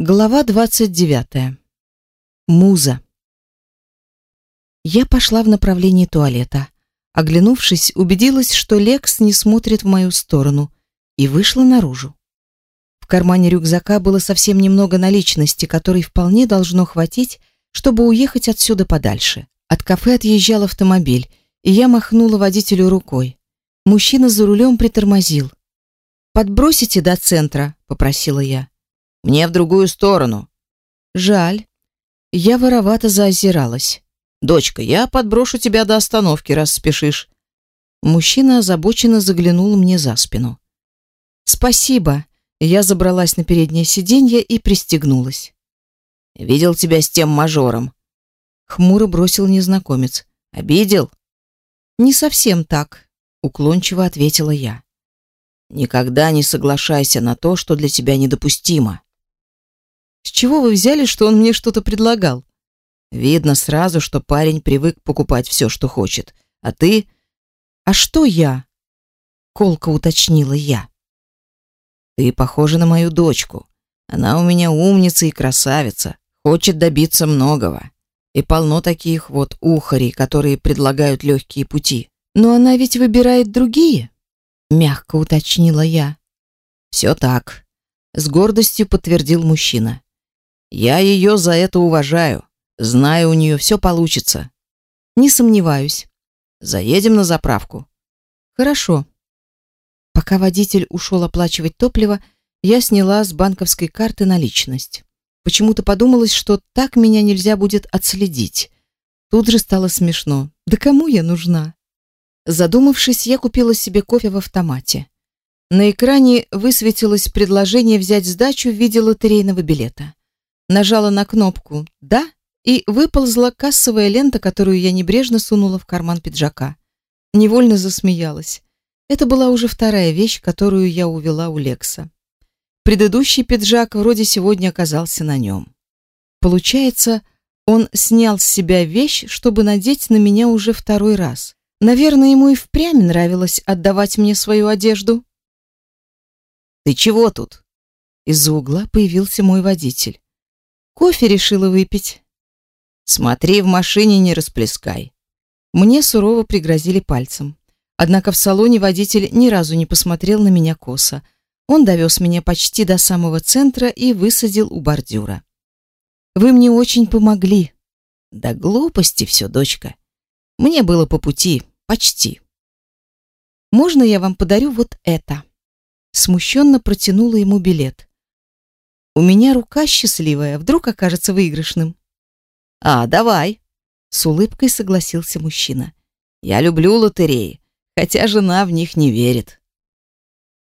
Глава 29. Муза. Я пошла в направлении туалета. Оглянувшись, убедилась, что Лекс не смотрит в мою сторону, и вышла наружу. В кармане рюкзака было совсем немного наличности, которой вполне должно хватить, чтобы уехать отсюда подальше. От кафе отъезжал автомобиль, и я махнула водителю рукой. Мужчина за рулем притормозил. «Подбросите до центра», — попросила я. Мне в другую сторону. Жаль. Я воровато заозиралась. Дочка, я подброшу тебя до остановки, раз спешишь. Мужчина озабоченно заглянул мне за спину. Спасибо. Я забралась на переднее сиденье и пристегнулась. Видел тебя с тем мажором. Хмуро бросил незнакомец. Обидел? Не совсем так, уклончиво ответила я. Никогда не соглашайся на то, что для тебя недопустимо. С чего вы взяли, что он мне что-то предлагал? Видно сразу, что парень привык покупать все, что хочет. А ты... А что я? Колко уточнила я. Ты похожа на мою дочку. Она у меня умница и красавица, хочет добиться многого. И полно таких вот ухарей, которые предлагают легкие пути. Но она ведь выбирает другие, мягко уточнила я. Все так, с гордостью подтвердил мужчина. Я ее за это уважаю. Знаю, у нее все получится. Не сомневаюсь. Заедем на заправку. Хорошо. Пока водитель ушел оплачивать топливо, я сняла с банковской карты наличность. Почему-то подумалось, что так меня нельзя будет отследить. Тут же стало смешно. Да кому я нужна? Задумавшись, я купила себе кофе в автомате. На экране высветилось предложение взять сдачу в виде лотерейного билета нажала на кнопку «Да» и выползла кассовая лента, которую я небрежно сунула в карман пиджака. Невольно засмеялась. Это была уже вторая вещь, которую я увела у Лекса. Предыдущий пиджак вроде сегодня оказался на нем. Получается, он снял с себя вещь, чтобы надеть на меня уже второй раз. Наверное, ему и впрямь нравилось отдавать мне свою одежду. «Ты чего тут?» Из-за угла появился мой водитель. Кофе решила выпить. Смотри, в машине не расплескай. Мне сурово пригрозили пальцем. Однако в салоне водитель ни разу не посмотрел на меня косо. Он довез меня почти до самого центра и высадил у бордюра. Вы мне очень помогли. Да глупости все, дочка. Мне было по пути, почти. Можно я вам подарю вот это? Смущенно протянула ему билет. У меня рука счастливая, вдруг окажется выигрышным. А, давай, с улыбкой согласился мужчина. Я люблю лотереи, хотя жена в них не верит.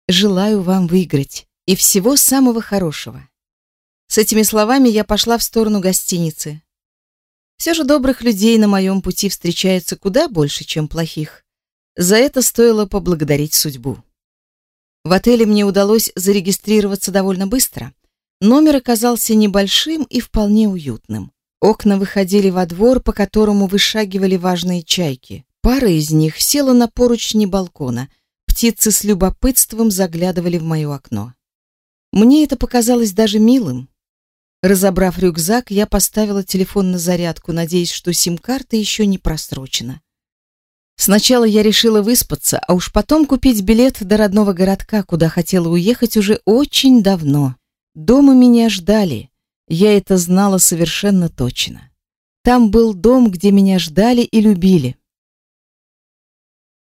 Желаю вам выиграть и всего самого хорошего. С этими словами я пошла в сторону гостиницы. Все же добрых людей на моем пути встречается куда больше, чем плохих. За это стоило поблагодарить судьбу. В отеле мне удалось зарегистрироваться довольно быстро. Номер оказался небольшим и вполне уютным. Окна выходили во двор, по которому вышагивали важные чайки. Пара из них села на поручни балкона. Птицы с любопытством заглядывали в мое окно. Мне это показалось даже милым. Разобрав рюкзак, я поставила телефон на зарядку, надеясь, что сим-карта еще не просрочена. Сначала я решила выспаться, а уж потом купить билет до родного городка, куда хотела уехать уже очень давно. Дома меня ждали. Я это знала совершенно точно. Там был дом, где меня ждали и любили.